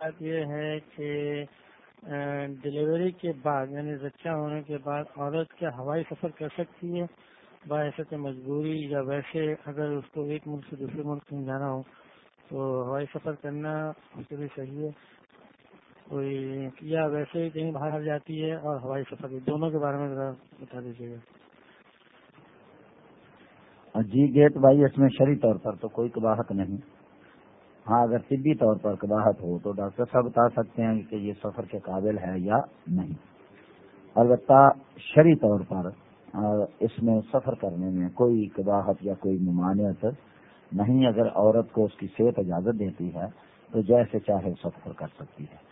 بات یہ ہے کہ ڈلیوری کے بعد یعنی بچہ ہونے کے بعد عورت کیا ہوائی سفر کر سکتی ہے؟ باعث مجبوری یا ویسے اگر اس کو ایک ملک سے دوسرے ملک میں جانا ہو، تو ہوائی سفر کرنا اس کے لیے صحیح ہے۔ کوئی، یا ویسے ہی کہیں باہر جاتی ہے اور ہوائی سفر دونوں کے بارے میں ذرا بتا دیجیے گا۔ جی گیٹ بھائی اس میں شری طور پر تو کوئی کباہت نہیں۔ ہاں اگر طبی طور پر قباحت ہو تو ڈاکٹر صاحب بتا سکتے ہیں کہ یہ سفر کے قابل ہے یا نہیں۔ البتہ شری طور پر اس میں سفر کرنے میں کوئی قباحت یا کوئی ممانعت نہیں، اگر عورت کو اس کی صحت اجازت دیتی ہے تو جیسے چاہے سفر کر سکتی ہے۔